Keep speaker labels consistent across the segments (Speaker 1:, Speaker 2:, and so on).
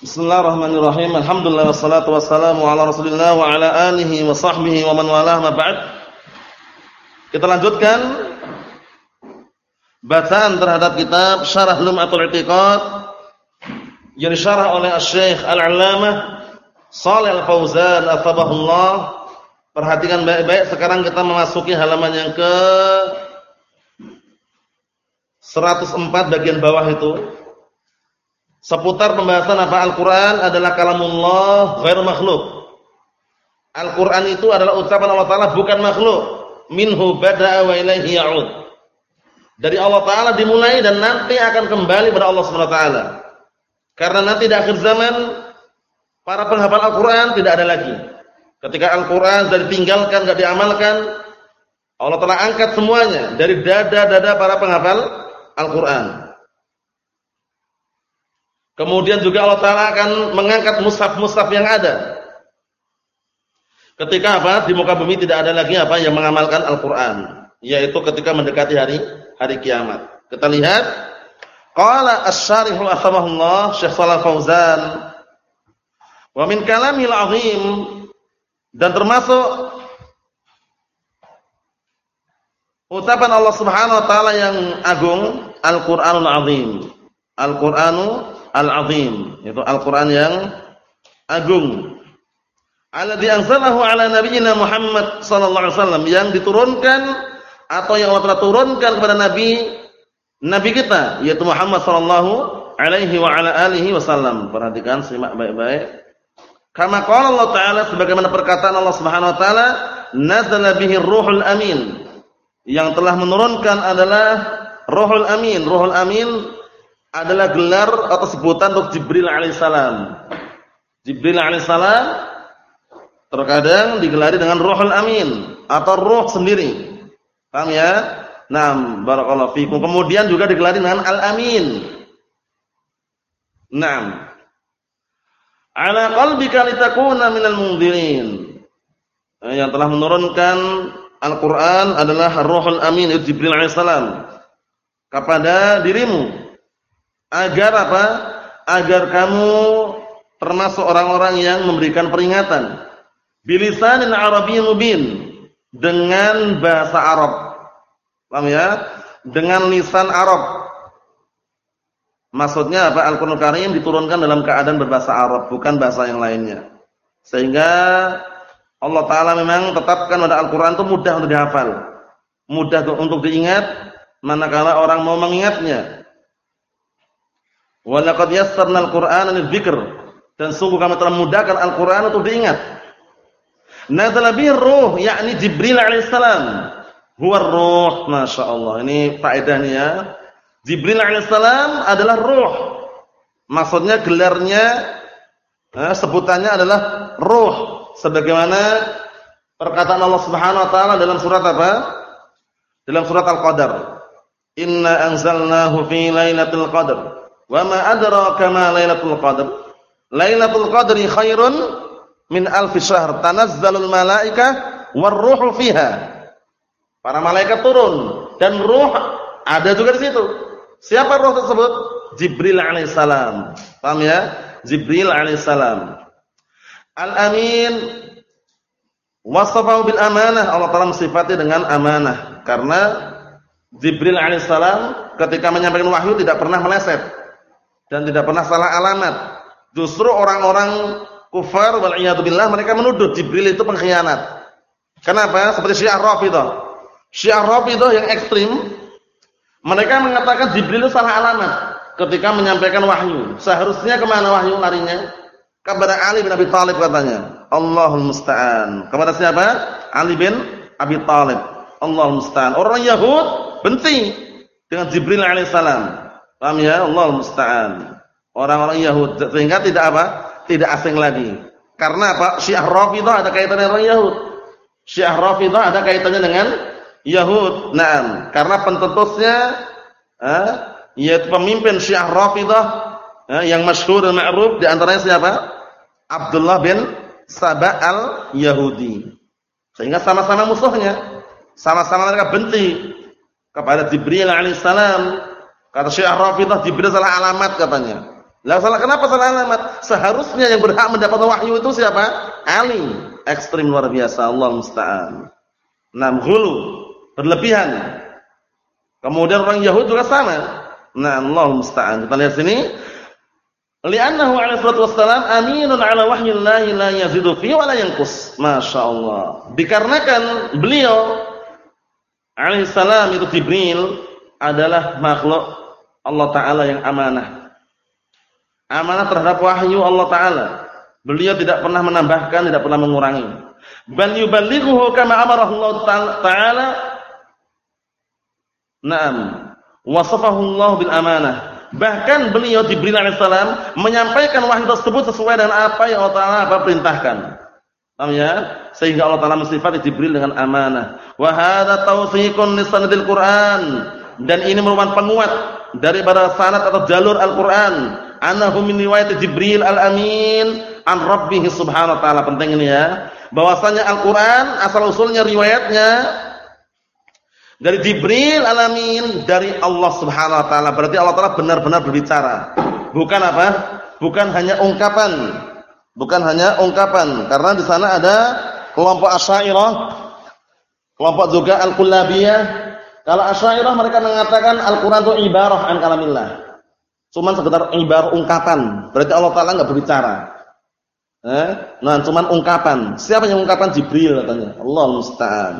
Speaker 1: Bismillahirrahmanirrahim. Alhamdulillah wassalatu wassalamu ala Rasulillah wa ala alihi wa sahbihi wa man walah ma ba'd. Kita lanjutkan bacaan terhadap kitab Syarah Lum'atul I'tiqad yang disyarah oleh Asy-Syaikh Al-'Allamah Shalih Al-Fauzan atsabahullah. Perhatikan baik-baik sekarang kita memasuki halaman yang ke 104 bagian bawah itu seputar pembahasan apa Al-Quran adalah kalamullah ghairu makhluk. Al-Quran itu adalah ucapan Allah Ta'ala bukan makhluk. Minhu bada'a wa ilaihi ya'ud. Dari Allah Ta'ala dimulai dan nanti akan kembali pada Allah SWT. Karena nanti di akhir zaman, para penghafal Al-Quran tidak ada lagi. Ketika Al-Quran sudah ditinggalkan, tidak diamalkan, Allah Ta'ala angkat semuanya dari dada-dada para penghafal Al-Quran. Kemudian juga Allah Ta'ala akan mengangkat mushaf-mushaf yang ada. Ketika apa? Di muka bumi tidak ada lagi apa yang mengamalkan Al-Quran. Yaitu ketika mendekati hari hari kiamat. Kita lihat. Qala as-syarihul asamahullah Syekh Salah Fauzan. Wa min kalamil azim. Dan termasuk ucapan Allah Subhanahu wa taala yang agung, Al-Qur'anul Azim. Al-Qur'anu al-azim, yaitu Al-Qur'an yang agung. Alladzi anzalahu ala nabiyyina Muhammad sallallahu alaihi wasallam yang diturunkan atau yang Allah telah turunkan kepada nabi nabi kita yaitu Muhammad sallallahu alaihi wa ala alihi wasallam. Perhatikan simak baik-baik. Kama qala Allah taala sebagaimana perkataan Allah Subhanahu wa taala, nazala bihi ruhul amin. Yang telah menurunkan adalah Ruhul Amin. Ruhul Amin adalah gelar atau sebutan untuk Jibril alaihissalam. Jibril alaihissalam terkadang digelari dengan Ruhul Amin atau Ruh sendiri. Paham ya? Naam, barakallahu fikum. Kemudian juga digelari dengan Al-Amin. Naam. Ala qalbika litakuna minal mundzirin. Eh, yang telah menurunkan Al-Qur'an adalah Ruhul Amin Jibril alaihissalam kepada dirimu Agar apa? Agar kamu termasuk orang-orang yang memberikan peringatan. Bilisanin Arabiyyin mubin. Dengan bahasa Arab. Paham ya? Dengan lisan Arab. Maksudnya apa? Al-Quran Karim diturunkan dalam keadaan berbahasa Arab, bukan bahasa yang lainnya. Sehingga Allah Ta'ala memang tetapkan pada Al-Quran itu mudah untuk dihafal. Mudah untuk diingat, manakala orang mau mengingatnya. Wa laqad yassarnal Qur'ana lidzikr. Dan sungguh kami telah mudahkan Al-Qur'an untuk diingat. Nazala bihi ruh, yakni Jibril alaihissalam. Huwa ruh, masyaallah. Ini faedahnya ya. Jibril alaihissalam adalah ruh. Maksudnya gelarnya eh, sebutannya adalah ruh sebagaimana perkataan Allah Subhanahu wa taala dalam surat apa? Dalam surat Al-Qadar. Inna anzalnahu fi lailatul qadar. Wa ma adraka ma Lailatul Qadar? Lailatul Qadri khairun min alf syahr. Tanazzalul malaikah war ruhu fiha. Para malaikat turun dan ruh ada juga di situ. Siapa ruh tersebut? Jibril alaihissalam. Paham ya? Jibril alaihissalam. Al-Amin wasafahu bil amanah. Allah Taala mensifati dengan amanah karena Jibril alaihissalam ketika menyampaikan wahyu tidak pernah meleset dan tidak pernah salah alamat. Justru orang-orang kufar wal mereka menuduh Jibril itu pengkhianat. Kenapa? Seperti Syiah Rafidhah. Syiah Rafidhah yang ekstrim mereka mengatakan Jibril itu salah alamat ketika menyampaikan wahyu. Seharusnya ke mana wahyu larinya? Kepada Ali bin Abi Thalib katanya. Allahul musta'an. Kepada siapa? Ali bin Abi Thalib. Allahul musta'an. Orang Yahud benci dengan Jibril alaihissalam. Paham ya? Allah musta'an. Orang-orang Yahud sehingga tidak apa? Tidak asing lagi. Karena apa? Syiah Rafidhah ada kaitannya dengan Yahud. Syiah Rafidhah ada kaitannya dengan Yahud. Naam, karena pentetusnya eh, yaitu pemimpin Syiah Rafidhah eh, yang masyhur dan ma'ruf di antaranya siapa? Abdullah bin Saba al-Yahudi. Sehingga sama-sama musuhnya. Sama-sama mereka benci kepada Jibril alaihissalam Kata Syekh Rafidah Jibril salah alamat katanya. Lah salah kenapa salah alamat? Seharusnya yang berhak mendapat wahyu itu siapa? Ali. Ekstrim luar biasa, Allah musta'an. Nam hulu, berlebihan. Kemudian orang Yahudi juga sama. Nah, Allah musta'an. Kita lihat sini. Li'annahu alaihi salatu wassalam aminun ala wahyillahi la yazidu fi wa la yanqus. Masyaallah. Dikarenakan beliau alaihi salam itu Jibril adalah makhluk Allah taala yang amanah amanah terhadap wahyu Allah taala. Beliau tidak pernah menambahkan, tidak pernah mengurangi. Bal yuballighuhu kama amarahu Allah taala. Naam. Wasafahu Allah bil amanah. Bahkan beliau Jibril alaihissalam menyampaikan wahyu tersebut sesuai dengan apa yang Allah Taala perintahkan. Paham ya? Sehingga Allah Taala mensifati Jibril dengan amanah. Wa hadza tawsiqun li sanadil Qur'an. Dan ini merupakan penguat daripada sanad atau jalur Al-Qur'an annahu min riwayat Jibril al-Amin an Rabbih subhanahu wa taala. Penting ini ya. Bahwasanya Al-Qur'an asal usulnya riwayatnya dari Jibril al-Amin dari Allah Subhanahu wa taala. Berarti Allah taala benar-benar berbicara. Bukan apa? Bukan hanya ungkapan. Bukan hanya ungkapan karena di sana ada kelompok Asy'ariyah, kelompok juga Al-Kullabiyah. Kalau Asy'ariyah mereka mengatakan Al-Qur'an itu ibarah an kalamillah. Cuman sekedar ibar ungkapan. Berarti Allah Taala enggak berbicara. Eh? Nah, cuman ungkapan. Siapa yang ungkapan Jibril katanya. Allah musta'an.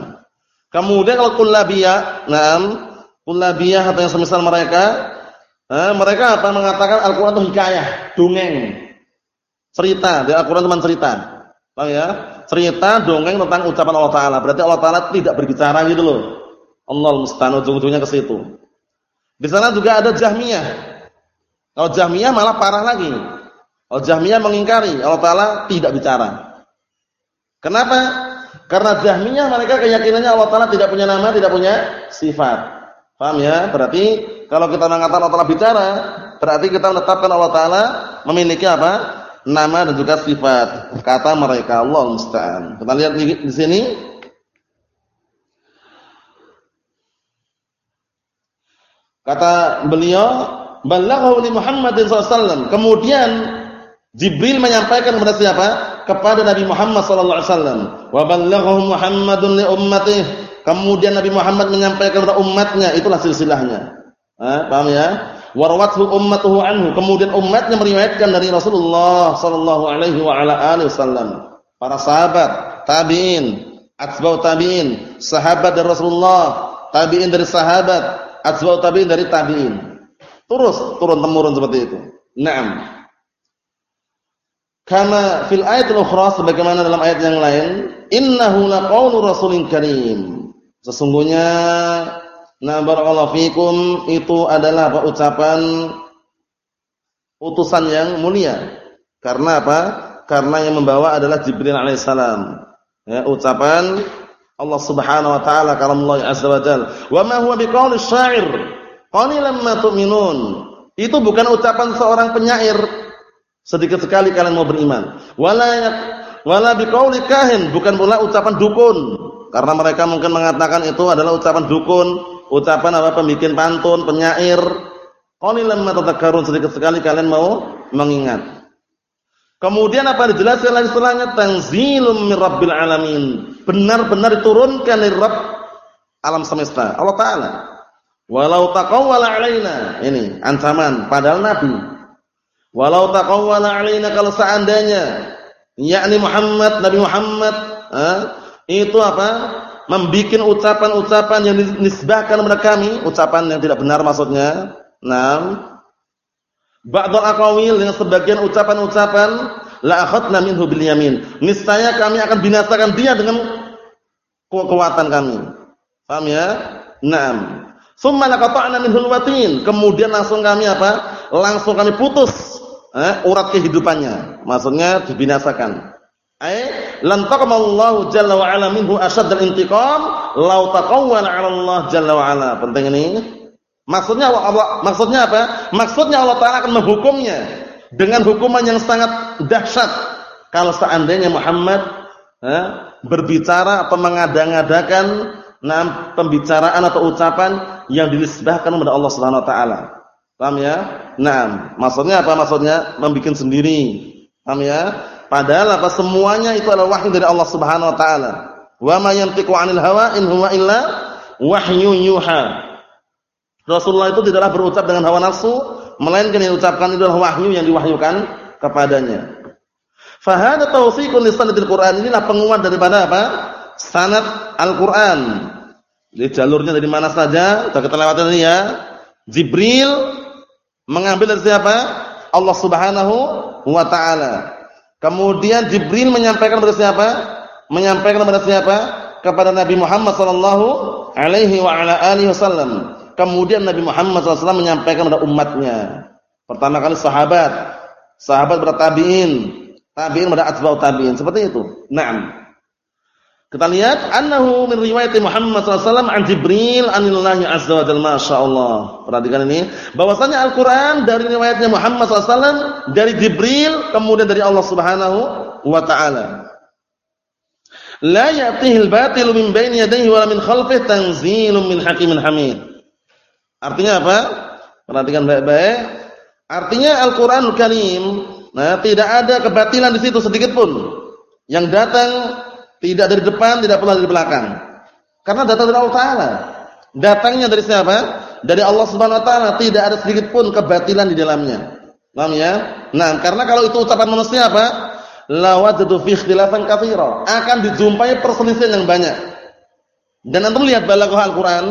Speaker 1: Kemudian kalau kullabiyah, nah, kullabiyah atau yang semisal mereka, eh, mereka apa mengatakan Al-Qur'an itu hikayah, dongeng. Cerita, di Al-Qur'an cuma cerita. Paham ya? Cerita dongeng tentang ucapan Allah Taala. Berarti Allah Taala tidak berbicara gitu loh. Allah musta'an ujung-ujungnya ke situ. Di sana juga ada Jahmiyah. Kalau Jahmiyah malah parah lagi. Kalau Jahmiyah mengingkari Allah Taala tidak bicara. Kenapa? Karena Jahmiyah mereka keyakinannya Allah Taala tidak punya nama, tidak punya sifat. Paham ya? Berarti kalau kita mengatakan Allah Taala bicara, berarti kita menetapkan Allah Taala memiliki apa? Nama dan juga sifat. Kata mereka Allah musta'an. Kita lihat di sini. Kata beliau balaghahu li Muhammadin sallallahu Kemudian Jibril menyampaikan kepada siapa? Kepada Nabi Muhammad sallallahu alaihi wasallam. Wa ballaghahu Muhammadun li ummatihi. Kemudian Nabi Muhammad menyampaikan kepada umatnya, itulah silsilahnya. Eh, paham ya? Warwathu ummatuhu anhu. Kemudian umatnya meriwayatkan dari Rasulullah sallallahu alaihi wa ala alihi wasallam. Para sahabat, tabi'in, atba'u tabi'in, sahabat dari Rasulullah, tabi'in dari sahabat, atba'u tabi'in dari tabi'in. Terus turun temurun seperti itu. Naam. Karena fil ayat ukhra sebagaimana dalam ayat yang lain, innahu laqaulu rasulin karim. Sesungguhnya na barakallahu fikum itu adalah apa ucapan utusan yang mulia. Karena apa? Karena yang membawa adalah Jibril alaihissalam. Ya, ucapan Allah Subhanahu wa taala kalamullah azza wa jalla. Wa ma huwa biqauli syair Qalilan ma tu'minun. Itu bukan ucapan seorang penyair. Sedikit sekali kalian mau beriman. Wala wala biqauli kahin, bukan pula ucapan dukun. Karena mereka mungkin mengatakan itu adalah ucapan dukun, ucapan apa pembikin pantun, penyair. Qalilan ma tadhakkarun, sedikit sekali kalian mau mengingat. Kemudian apa dijelaskan lagi setelahnya tanzilum mir rabbil alamin. Benar-benar diturunkan dari Rabb alam semesta, Allah taala. Walau taqawwala alaina. Ini ancaman padahal Nabi. Walau taqawwala alaina kalau seandainya yakni Muhammad, Nabi Muhammad, eh, itu apa? Membikin ucapan-ucapan yang dinisbahkan kepada kami, ucapan yang tidak benar maksudnya. Naam. Ba'dul aqawil dengan sebagian ucapan-ucapan la akhadna minhu bil yamin. Niscaya kami akan binasakan dia dengan kekuatan kami. Paham ya? Naam. Summa laqata'na minhul watin. Kemudian langsung kami apa? Langsung kami putus eh, urat kehidupannya. Maksudnya dibinasakan. Ai lan taqamallahu jalla wa ala minhu asyaddal intiqam law taqawwala 'ala Allah jalla wa ala. Penting ini. Maksudnya Allah maksudnya apa? Maksudnya Allah taala akan menghukumnya dengan hukuman yang sangat dahsyat kalau seandainya Muhammad eh, berbicara atau mengada-ngadakan nah, pembicaraan atau ucapan yang dinisbahkan kepada Allah Subhanahu wa taala. Paham ya? Nah, maksudnya apa maksudnya? Membikin sendiri. Paham ya? Padahal apa semuanya itu adalah wahyu dari Allah Subhanahu wa taala. Wa ma yantiqu 'anil hawa in huwa illa wahyu yuha. Rasulullah itu tidaklah berucap dengan hawa nafsu, melainkan yang diucapkan itu adalah wahyu yang diwahyukan kepadanya. Fahada tawfiqun li sanadil Qur'an. Inilah penguat daripada apa? Sanad Al-Qur'an. Jadi jalurnya dari mana saja? Sudah kita lewati ini ya. Jibril mengambil dari siapa? Allah Subhanahu wa taala. Kemudian Jibril menyampaikan kepada siapa? Menyampaikan kepada siapa? Kepada Nabi Muhammad sallallahu alaihi wa ala alihi wasallam. Kemudian Nabi Muhammad SAW menyampaikan kepada umatnya. Pertama kali sahabat, sahabat bertabiin, tabi'in pada atba'ut tabi'in. Seperti itu. Naam. Kita lihat annahu min riwayat Muhammad SAW an Jibril anillahi azza wa jalla masyaallah. Perhatikan ini bahwasanya Al-Qur'an dari riwayatnya Muhammad SAW dari Jibril kemudian dari Allah Subhanahu wa taala. La ya'tihi al-batil min baini yadayhi wa min khalfihi tanzilun min hakimin hamid. Artinya apa? Perhatikan baik-baik. Artinya Al-Qur'anul Karim Nah, tidak ada kebatilan di situ sedikit pun. Yang datang tidak dari depan, tidak pula dari belakang. Karena datang dari Allah Taala. Datangnya dari siapa? Dari Allah Subhanahu wa taala, tidak ada sedikit pun kebatilan di dalamnya. Paham ya? Nah, karena kalau itu ucapan manusia apa? La wajadu fi ikhtilafan katsira. Akan dijumpai perselisihan yang banyak. Dan antum lihat balaghah Al-Qur'an,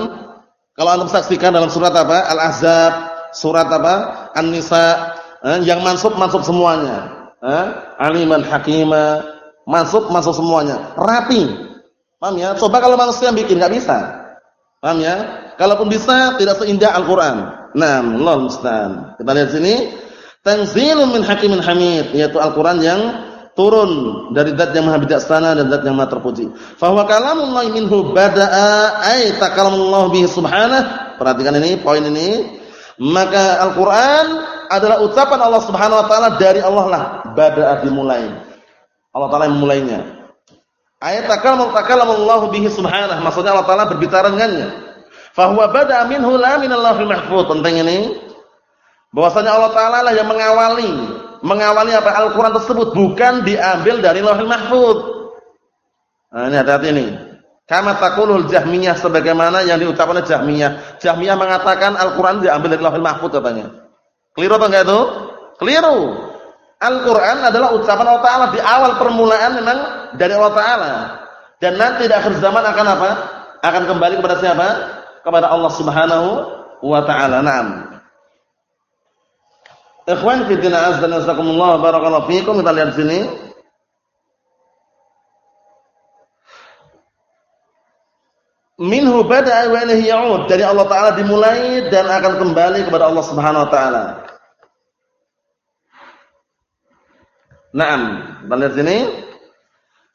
Speaker 1: kalau antum saksikan dalam surat apa? Al-Ahzab, surat apa? An-Nisa, eh, yang mansub mansub semuanya. Eh, aliman hakima, mansub mansub semuanya. Rapi. Paham ya? Coba kalau manusia yang bikin enggak bisa. Paham ya? Kalaupun bisa tidak seindah Al-Qur'an. Nah, Allah musta'an. Kita lihat sini, tanzilun min hakimin hamid, yaitu Al-Qur'an yang turun dari zat yang maha bijaksana dan zat yang maha terpuji. Fa huwa kalamullah minhu bada'a ay takalamullah bihi subhanahu. Perhatikan ini, poin ini. Maka Al-Qur'an adalah ucapan Allah Subhanahu wa taala dari Allah lah bada'a dimulai. Allah taala yang memulainya. Ayat takallama Allah bihi subhanahu maksudnya Allah taala berbicara dengannya. Fa huwa bada'a minhu la minallahil mahfuz. Penting ini. Bahwasanya Allah taala lah yang mengawali, mengawali apa Al-Qur'an tersebut bukan diambil dari Lauhul Mahfuz. Nah, ini hati-hati ini. Kama taqulul Jahmiyah sebagaimana yang diucapkan oleh Jahmiyah. Jahmiyah mengatakan Al-Qur'an diambil dari Lauhul Mahfuz katanya. Keliru apa enggak itu? Keliru. Al-Quran adalah ucapan Allah Ta'ala di awal permulaan memang dari Allah Ta'ala. Dan nanti di akhir zaman akan apa? Akan kembali kepada siapa? Kepada Allah Subhanahu wa Ta'ala. Naam. Ikhwan fi din azza wa jazakumullah barakallahu fiikum. Kita lihat sini. Minhu bada'a wa ilaihi ya'ud. Dari Allah Ta'ala dimulai dan akan kembali kepada Allah Subhanahu wa taala. Naam, kita lihat sini.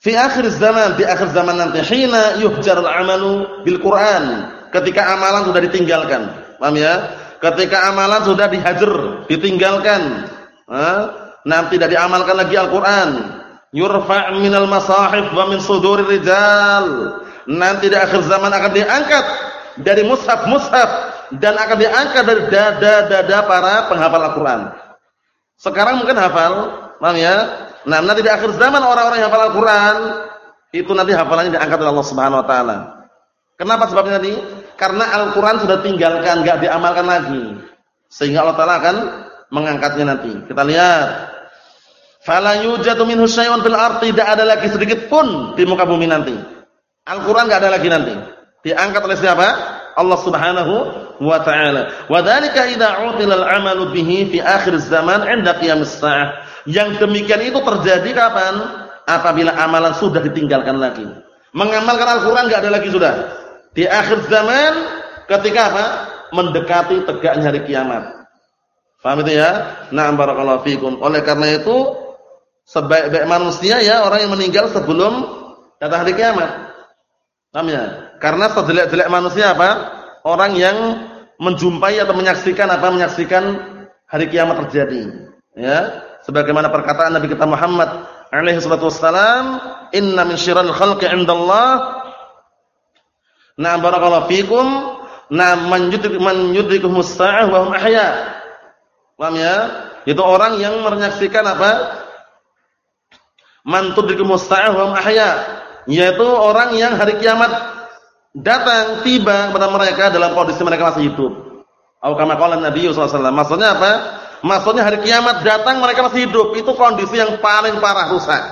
Speaker 1: Fi akhir zaman, di akhir zaman nanti hina yuhjarul amalu bil Quran. Ketika amalan sudah ditinggalkan. Paham ya? Ketika amalan sudah dihajar, ditinggalkan. Nah, tidak diamalkan lagi Al-Qur'an. Yurfa' minal masahif wa min sudurir rijal. Nanti di akhir zaman akan diangkat dari mushaf-mushaf dan akan diangkat dari dada-dada para penghafal Al-Qur'an. Sekarang mungkin hafal, Paham ya? Nah, nanti di akhir zaman orang-orang yang hafal Al-Qur'an itu nanti hafalannya diangkat oleh Allah Subhanahu wa taala. Kenapa sebabnya tadi? Karena Al-Qur'an sudah tinggalkan, enggak diamalkan lagi. Sehingga Allah taala akan mengangkatnya nanti. Kita lihat. Fala yujadu minhu syai'un fil ardi, tidak ada lagi sedikit pun di muka bumi nanti. Al-Qur'an enggak ada lagi nanti. Diangkat oleh siapa? Allah Subhanahu wa taala. Wa dzalika idza al-'amalu bihi fi akhir zaman 'inda qiyamis sa'ah. Yang demikian itu terjadi kapan? Apabila amalan sudah ditinggalkan lagi. Mengamalkan Al-Qur'an enggak ada lagi sudah. Di akhir zaman ketika apa? Mendekati tegaknya hari kiamat. Paham itu ya? Na'am barakallahu fikum. Oleh karena itu sebaik-baik manusia ya orang yang meninggal sebelum datang hari kiamat. Paham ya? Karena sejelek-jelek manusia apa? Orang yang menjumpai atau menyaksikan apa? Menyaksikan hari kiamat terjadi. Ya, sebagaimana perkataan Nabi kita Muhammad alaihi salatu wassalam, "Inna min syirril khalqi 'indallah" Na'am barakallahu fikum, na'am man yudrik man yudrikuhum as-sa'ah wa hum ahya. Paham ya? Itu orang yang menyaksikan apa? Man tudrikul musta'ah wa ahya, yaitu orang yang hari kiamat datang tiba kepada mereka dalam kondisi mereka masih hidup. Atau kama qala Nabi sallallahu alaihi. Maksudnya apa? Maksudnya hari kiamat datang mereka masih hidup. Itu kondisi yang paling parah rusak.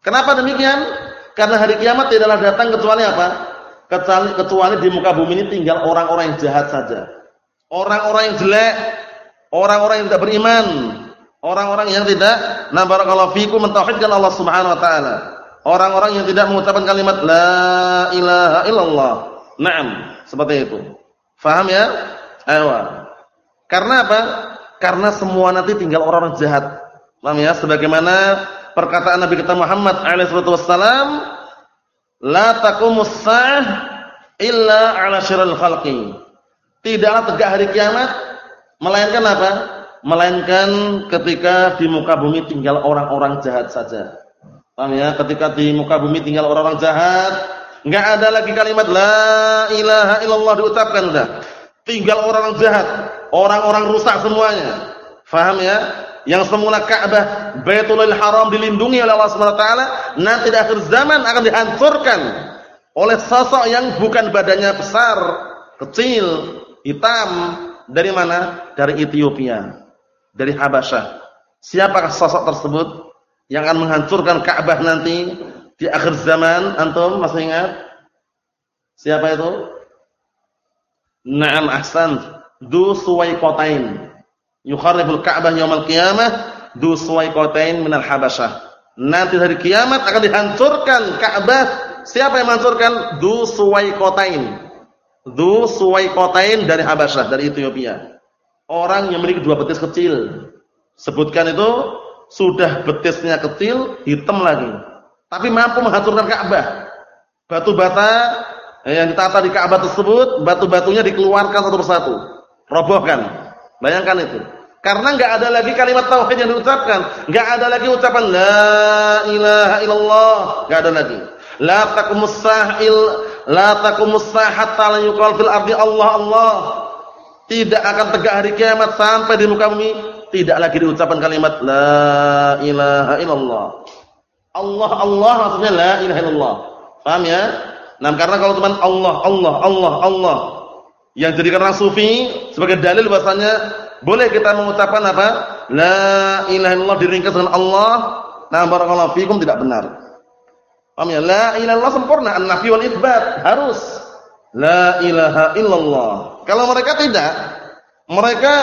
Speaker 1: Kenapa demikian? Karena hari kiamat tidaklah datang kecuali apa? Kecuali, kecuali di muka bumi ini tinggal orang-orang yang jahat saja. Orang-orang yang jelek, orang-orang yang tidak beriman, orang-orang yang tidak na barakallahu fikum mentauhidkan Allah Subhanahu wa taala. Orang-orang yang tidak mengucapkan kalimat la ilaha illallah. Naam, seperti itu. Faham ya? Ayo. Karena apa? Karena semua nanti tinggal orang-orang jahat. Paham ya? Sebagaimana perkataan Nabi kita Muhammad alaihi wasallam La taqumus sa'ah illa 'ala syirril khalqi. Tidaklah tegak hari kiamat melainkan apa? Melainkan ketika di muka bumi tinggal orang-orang jahat saja. Paham ya? Ketika di muka bumi tinggal orang-orang jahat, enggak ada lagi kalimat la ilaha illallah diucapkan sudah. Tinggal orang-orang jahat, orang-orang rusak semuanya. Faham ya? Yang semula Ka'bah Baitulil Haram dilindungi oleh Allah Subhanahu wa taala nanti di akhir zaman akan dihancurkan oleh sosok yang bukan badannya besar, kecil, hitam dari mana? Dari Ethiopia, dari Habasyah. Siapakah sosok tersebut yang akan menghancurkan Ka'bah nanti di akhir zaman? Antum masih ingat? Siapa itu? Naam ahsan, Du Suwaikotain yukharribul Ka'bah yaumil qiyamah du suwaiqatain minal habasyah. Nanti hari kiamat akan dihancurkan Ka'bah. Siapa yang menghancurkan? Du suwaiqatain. Du suwaiqatain dari Habasyah, dari Ethiopia. Orang yang memiliki dua betis kecil. Sebutkan itu sudah betisnya kecil, hitam lagi. Tapi mampu menghancurkan Ka'bah. Batu bata yang ditata di Ka'bah tersebut, batu-batunya dikeluarkan satu persatu. Robohkan. Bayangkan itu. Karena enggak ada lagi kalimat tauhid yang diucapkan, enggak ada lagi ucapan la ilaha illallah, enggak ada lagi. La taqumus sahil, la taqumus hatta la yuqal fil ardi Allah Allah. Tidak akan tegak hari kiamat sampai di muka bumi tidak lagi diucapkan kalimat la ilaha illallah. Allah Allah maksudnya la ilaha illallah. Paham ya? Nah, karena kalau teman Allah Allah Allah Allah yang jadikan orang sufi sebagai dalil bahasanya boleh kita mengucapkan apa? La ilaha illallah diringkas dengan Allah. Nah, barakallahu fikum tidak benar. Paham ya? La ilaha illallah sempurna, an-nafi wal itsbat harus la ilaha illallah. Kalau mereka tidak, mereka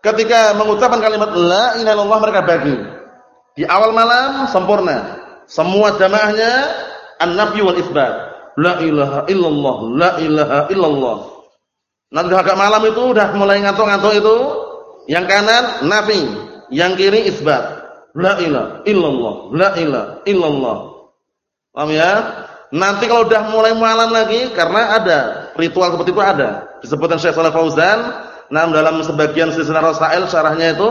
Speaker 1: ketika mengucapkan kalimat la ilaha illallah mereka bagi. Di awal malam sempurna. Semua jamaahnya an-nafi wal itsbat. La ilaha illallah, la ilaha illallah. Nanti agak malam itu udah mulai ngantuk-ngantuk itu, yang kanan nafi, yang kiri isbat. La ilaha illallah, la ilaha illallah. Paham ya? Nanti kalau udah mulai malam lagi karena ada ritual seperti itu ada. Disebutkan Syekh Shalal Fauzan, nah dalam sebagian silsilah Rasail syarahnya itu,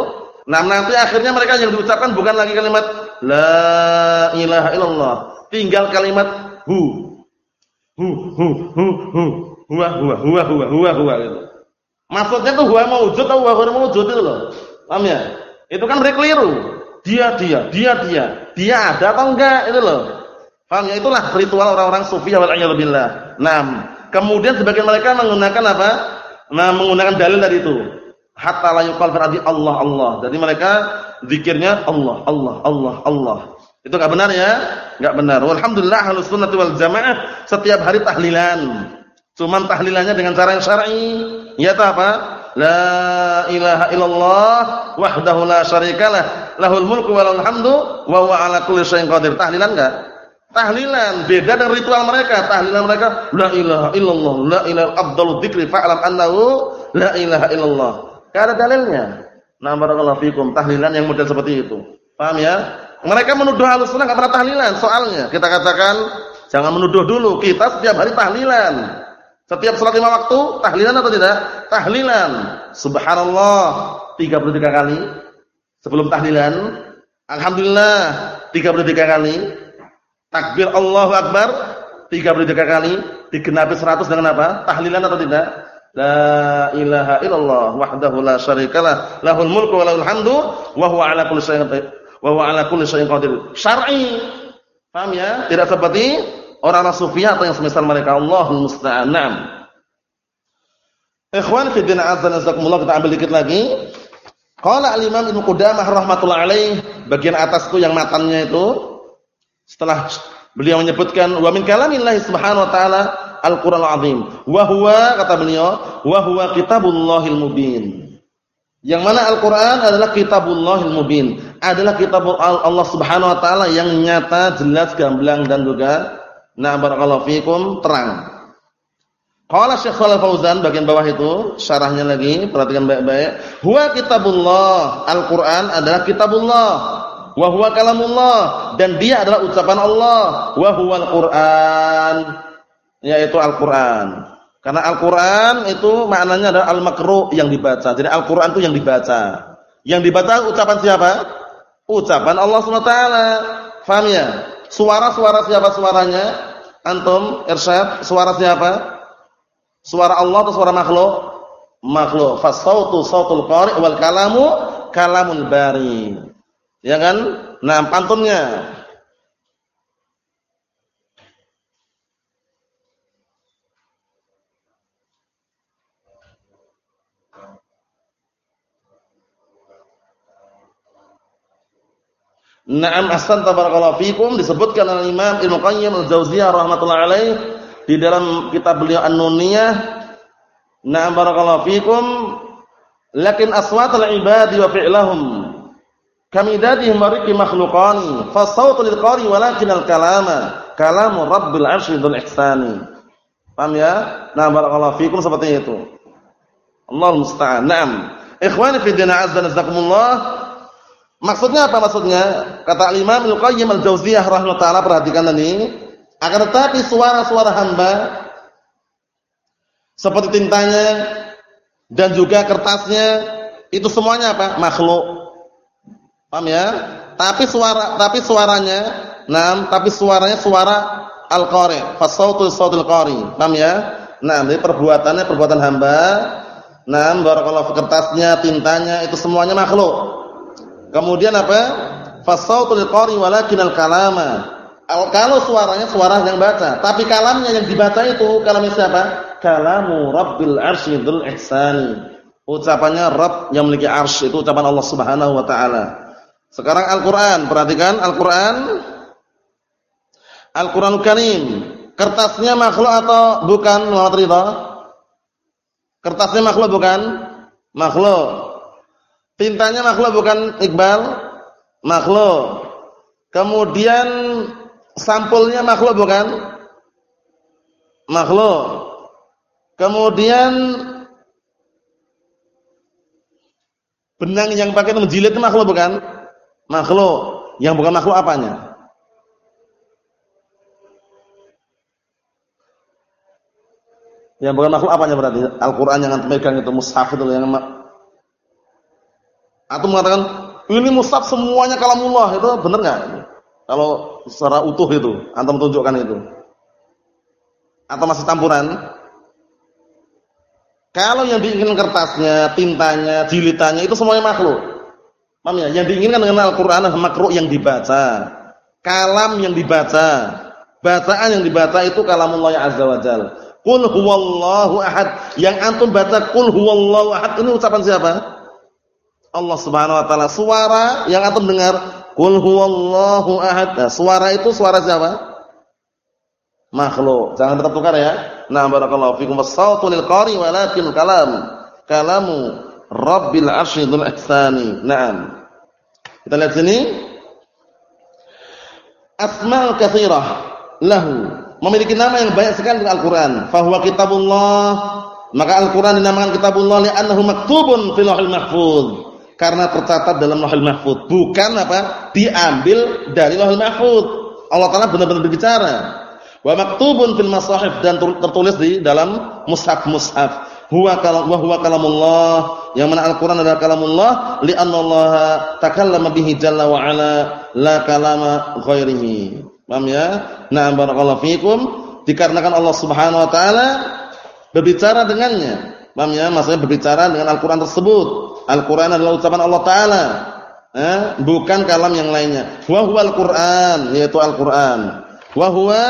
Speaker 1: nah nanti akhirnya mereka yang diucapkan bukan lagi kalimat la ilaha illallah, tinggal kalimat hu. Hu hu hu hu huwa huwa huwa huwa huwa huwa gitu. Maksudnya tuh huwa maujud atau huwa ghair maujud itu loh. Paham ya? Itu kan mereka keliru. Dia dia, dia dia. Dia ada atau enggak itu loh. Paham ya? Itulah ritual orang-orang sufi wal billah. Nah, kemudian sebagian mereka menggunakan apa? Nah, menggunakan dalil tadi itu. Hatta la yuqal fi Allah Allah. Jadi mereka zikirnya Allah Allah Allah Allah. Itu enggak benar ya? Enggak benar. Walhamdulillah ahlus sunnah wal jamaah setiap hari tahlilan. Cuman tahlilannya dengan cara yang syar'i. Yaitu apa? La ilaha illallah wahdahu la syarikalah lahul mulku wa lahul hamdu wa huwa ala kulli syai'in qadir. Tahlilan enggak? Tahlilan beda dengan ritual mereka. Tahlilan mereka la ilaha illallah, la ilaha afdalu dzikri fa'lam annahu la ilaha illallah. Enggak ada dalilnya. Nah, barakallahu fikum tahlilan yang model seperti itu. Paham ya? Mereka menuduh halus sunnah enggak pernah tahlilan. Soalnya kita katakan jangan menuduh dulu. Kita setiap hari tahlilan. Setiap salat lima waktu tahlilan atau tidak? Tahlilan. Subhanallah 33 kali sebelum tahlilan. Alhamdulillah 33 kali. Takbir Allahu Akbar 33 kali digenapi 100 dengan apa? Tahlilan atau tidak? La ilaha illallah wahdahu la syarikalah lahul mulku wa lahul hamdu wa huwa ala kulli syai'in wa ala kulli syai'in qadir. Syar'i. Paham ya? Tidak seperti orang-orang sufi atau yang semisal mereka. Allahul musta'an. Ikhwan fi din azza kita ambil dikit lagi. Qala al-Imam Ibnu Qudamah rahimatullah alaih, bagian atas itu yang matanya itu setelah beliau menyebutkan wa min kalamillahi subhanahu wa taala Al-Qur'anul Azim. Wa huwa kata beliau, wa huwa kitabullahil mubin. Yang mana Al-Qur'an adalah kitabullahil mubin, adalah kitab Allah Subhanahu wa taala yang nyata, jelas, gamblang dan juga na barakallahu fikum terang. Qala Syekh Shalal Fauzan bagian bawah itu, syarahnya lagi, perhatikan baik-baik. Huwa kitabullah. Al-Qur'an adalah kitabullah. Wa huwa kalamullah dan dia adalah ucapan Allah. Wa huwal Qur'an. Yaitu Al-Qur'an. Karena Al-Qur'an itu maknanya adalah al-makru yang dibaca. Jadi Al-Qur'an itu yang dibaca. Yang dibaca ucapan siapa? Ucapan Allah SWT. Faham ya? Suara-suara siapa suaranya? Antum, irsyad, suara siapa? Suara Allah atau suara makhluk? Makhluk. Fasautu sautul qari wal kalamu kalamul bari. Ya kan? Nah, pantunnya. Naam ahsan tabarakallahu fikum. Disebutkan oleh Imam Ibnu Qayyim Al-Jauziyah rahimatullah alaih di dalam kitab beliau An-Nuniyah na'am barakallahu fikum. Lakin aswatul ibadi wa fi'lahum. Kamidadihim mariki makhluqani fa lil qari walakin al-kalama. Kalamu rabbil arsy dzul ihsani. Paham ya? Nah barakallahu fikum seperti itu. Allah musta'an na'am. Ikhwani fi din azza nazakumullah Maksudnya apa maksudnya? Kata Imam Al-Qayyim Al-Jauziyah rahimahullah taala perhatikan ini akan tetapi suara-suara hamba seperti tintanya dan juga kertasnya itu semuanya apa? makhluk. Paham ya? Tapi suara tapi suaranya, nah, tapi suaranya suara al-qari, fasautul sautul qari. Paham ya? Nah, jadi perbuatannya perbuatan hamba. Nah, barakallahu kertasnya, tintanya itu semuanya makhluk. Kemudian apa? Fasautul qari walakin al-kalama kalau suaranya suara yang baca, tapi kalamnya yang dibaca itu kalamnya siapa? Kalamu Rabbil Arsyidul Ihsan. Ucapannya Rabb yang memiliki arsy itu ucapan Allah Subhanahu wa taala. Sekarang Al-Qur'an, perhatikan Al-Qur'an. Al-Qur'anul Karim. Kertasnya makhluk atau bukan Muhammad Ridha? Kertasnya makhluk bukan? Makhluk. Tintanya makhluk bukan Iqbal? Makhluk. Kemudian sampulnya makhluk bukan? Makhluk. Kemudian benang yang pakai menjilid itu makhluk bukan? Makhluk. Yang bukan makhluk apanya? Yang bukan makhluk apanya berarti? Al-Qur'an yang antum pegang itu mushaf itu yang Atau mengatakan ini mushaf semuanya kalamullah itu benar enggak? Kalau secara utuh itu, antum tunjukkan itu. Atau masih campuran? Kalau yang diinginkan kertasnya, tintanya, jilitannya itu semuanya makhluk. Paham ya? Yang diinginkan dengan Al-Qur'an makhluk yang dibaca. Kalam yang dibaca. Bacaan yang dibaca itu kalamullah azza wajal. Qul huwallahu ahad. Yang antum baca qul huwallahu ahad ini ucapan siapa? Allah Subhanahu wa taala. Suara yang antum dengar Qul huwallahu ahad. Nah, suara itu suara siapa? Makhluk. Jangan tertukar ya. Nah, barakallahu fikum was-sautu lil qari walakin kalam kalamu Rabbil arsyidul ihsani. Naam. Kita lihat sini. Asma'ul katsirah lahu. Memiliki nama yang banyak sekali di Al-Qur'an. Fa huwa kitabullah. Maka Al-Qur'an dinamakan kitabullah li'annahu maktubun fil lauhil mahfuz karena tercatat dalam Lauhul Mahfuz, bukan apa? diambil dari Lauhul Mahfuz. Allah Taala benar-benar berbicara. Wa maktubun fil masahif dan tertulis di dalam mushaf-mushaf. Huwa kalam wa huwa kalamullah. Yang mana Al-Qur'an adalah kalamullah li'anna Allah takallama bihi jalla wa ala la kalama ghairihi. Paham ya? Nah, barakallahu fikum. Dikarenakan Allah Subhanahu wa taala berbicara dengannya Paham ya? Maksudnya berbicara dengan Al-Qur'an tersebut. Al-Qur'an adalah ucapan Allah taala. Eh, bukan kalam yang lainnya. Wa huwal Qur'an, yaitu Al-Qur'an. Wa huwa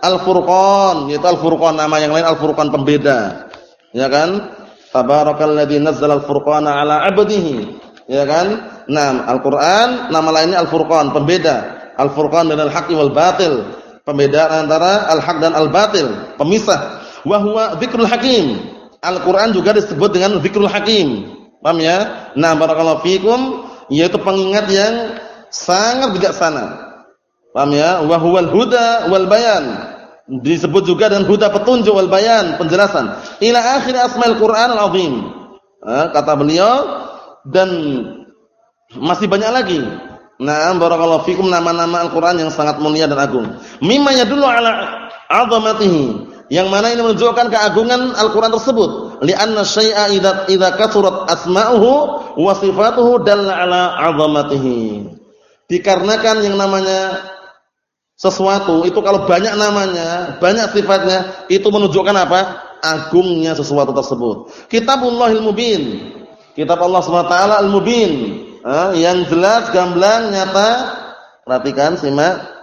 Speaker 1: Al-Furqan, yaitu Al-Furqan nama yang lain Al-Furqan pembeda. Ya kan? Tabarakalladzi nazzala al-furqana ala 'abdihi. Ya kan? Nah, Al-Qur'an nama lainnya Al-Furqan, pembeda. Al-Furqan dan al-haqqi wal batil. Pembeda antara al-haq dan al-batil, pemisah. Wa huwa dzikrul hakim. Al-Qur'an juga disebut dengan dzikrul hakim. Paham ya? Nah, barakallahu fikum yaitu pengingat yang sangat bijaksana. Paham ya? Wa huwal huda wal bayan disebut juga dengan huda petunjuk wal bayan penjelasan ila akhir asmaul Quran al-azim kata beliau dan masih banyak lagi nah barakallahu fikum nama-nama Al-Qur'an yang sangat mulia dan agung mimma yadullu ala 'azamatihi yang mana ini menunjukkan keagungan Al-Qur'an tersebut li'anna syai'a idza idza kasurat asma'uhu wa sifatuhu dalla ala 'azamatihi dikarenakan yang namanya sesuatu itu kalau banyak namanya, banyak sifatnya, itu menunjukkan apa? Agungnya sesuatu tersebut. Kitabullahil Mubin. Kitab Allah SWT Al-Mubin. Eh, yang jelas, gamblang, nyata. Perhatikan, simak.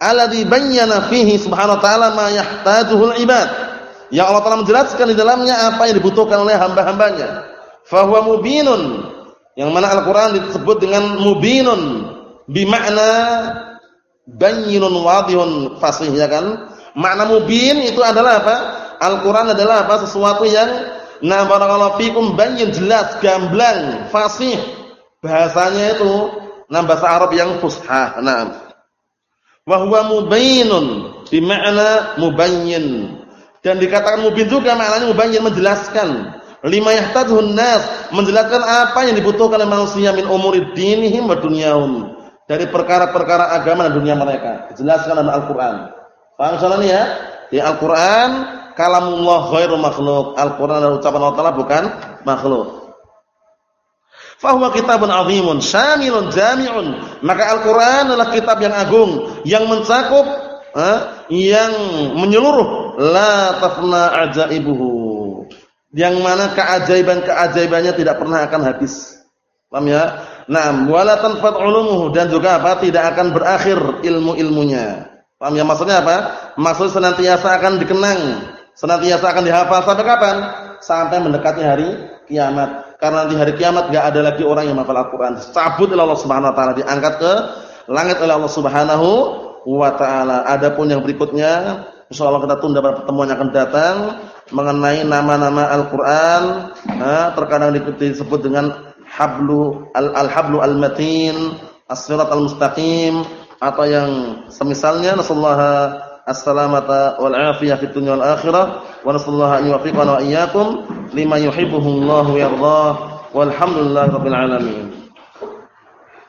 Speaker 1: Alladzi bayyana fihi subhanahu wa ta'ala ma yahtajuhul ibad. Yang Allah Taala menjelaskan di dalamnya apa yang dibutuhkan oleh hamba-hambanya. Fahuwa mubinun. Yang mana Al-Qur'an disebut dengan mubinun bimakna bayyinun wadihun fasih ya kan? Makna mubin itu adalah apa? Al-Qur'an adalah apa? Sesuatu yang na barakallahu fikum bayyin jelas, gamblang, fasih. Bahasanya itu nah bahasa Arab yang fusha. Nah. Wa huwa mubayyinun bimakna mubayyin. Dan dikatakan mubin juga maknanya mubayyin menjelaskan. Lima yahtadhun nas, menjelaskan apa yang dibutuhkan oleh manusia min umuri dinihim wa dunyahum dari perkara-perkara agama dan dunia mereka. Dijelaskan dalam Al-Qur'an. Paham soalnya ya? Di Al-Qur'an kalamullah ghairu makhluk. Al-Qur'an adalah ucapan Allah Taala bukan makhluk. Fahuwa kitabun azimun, syamilun, jami'un. Maka Al-Qur'an adalah kitab yang agung yang mencakup eh, yang menyeluruh la tafna ajaibuhu. Yang mana keajaiban-keajaibannya tidak pernah akan habis. Paham ya? Naam, wala tanfat ulumuhu dan juga apa? Tidak akan berakhir ilmu-ilmunya. Paham ya maksudnya apa? Maksud senantiasa akan dikenang, senantiasa akan dihafal sampai kapan? Sampai mendekati hari kiamat. Karena di hari kiamat enggak ada lagi orang yang menghafal Al-Qur'an. Cabut oleh Allah Subhanahu wa taala, diangkat ke langit oleh Allah Subhanahu wa taala. Adapun yang berikutnya insyaallah kita tunda pada pertemuan yang akan datang mengenai nama-nama Al-Qur'an, nah, terkadang disebut dengan hablu al-hablu al-matin, as-sirat al-mustaqim atau yang semisalnya nasallaha as-salamata wal afiyah fid dunya wal akhirah wa nasallaha an yuwaffiqana wa iyyakum lima yuhibbuhu Allah wa yardah walhamdulillahi rabbil alamin